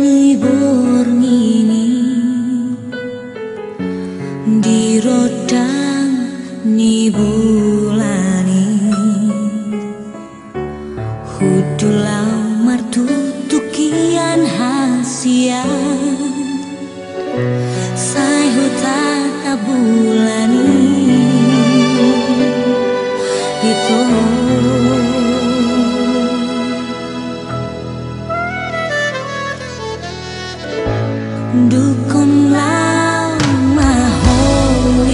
menghibur ngini di rodang ni bulani hudulau Doon lamang mahol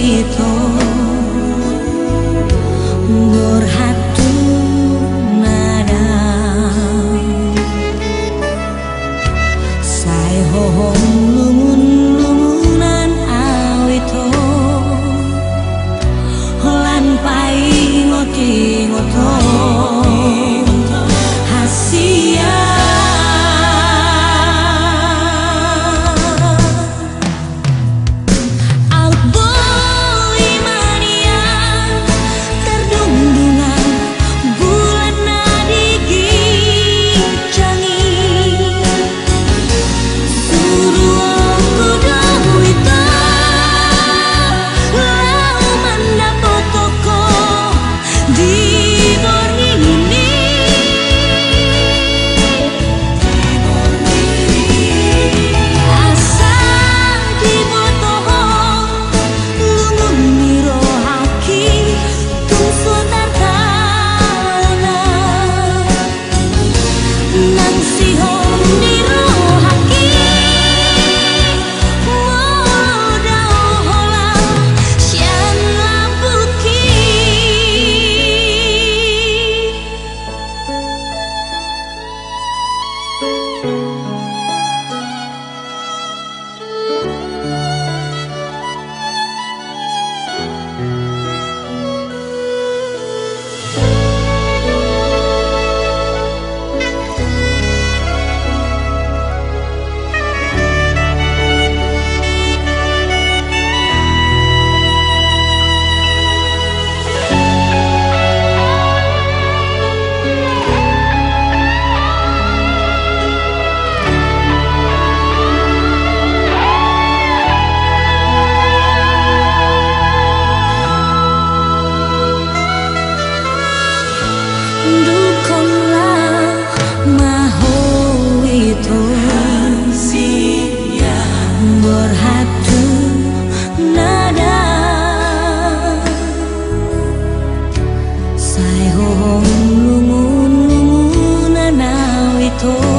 彩虹红，如雾如雾，那那微痛。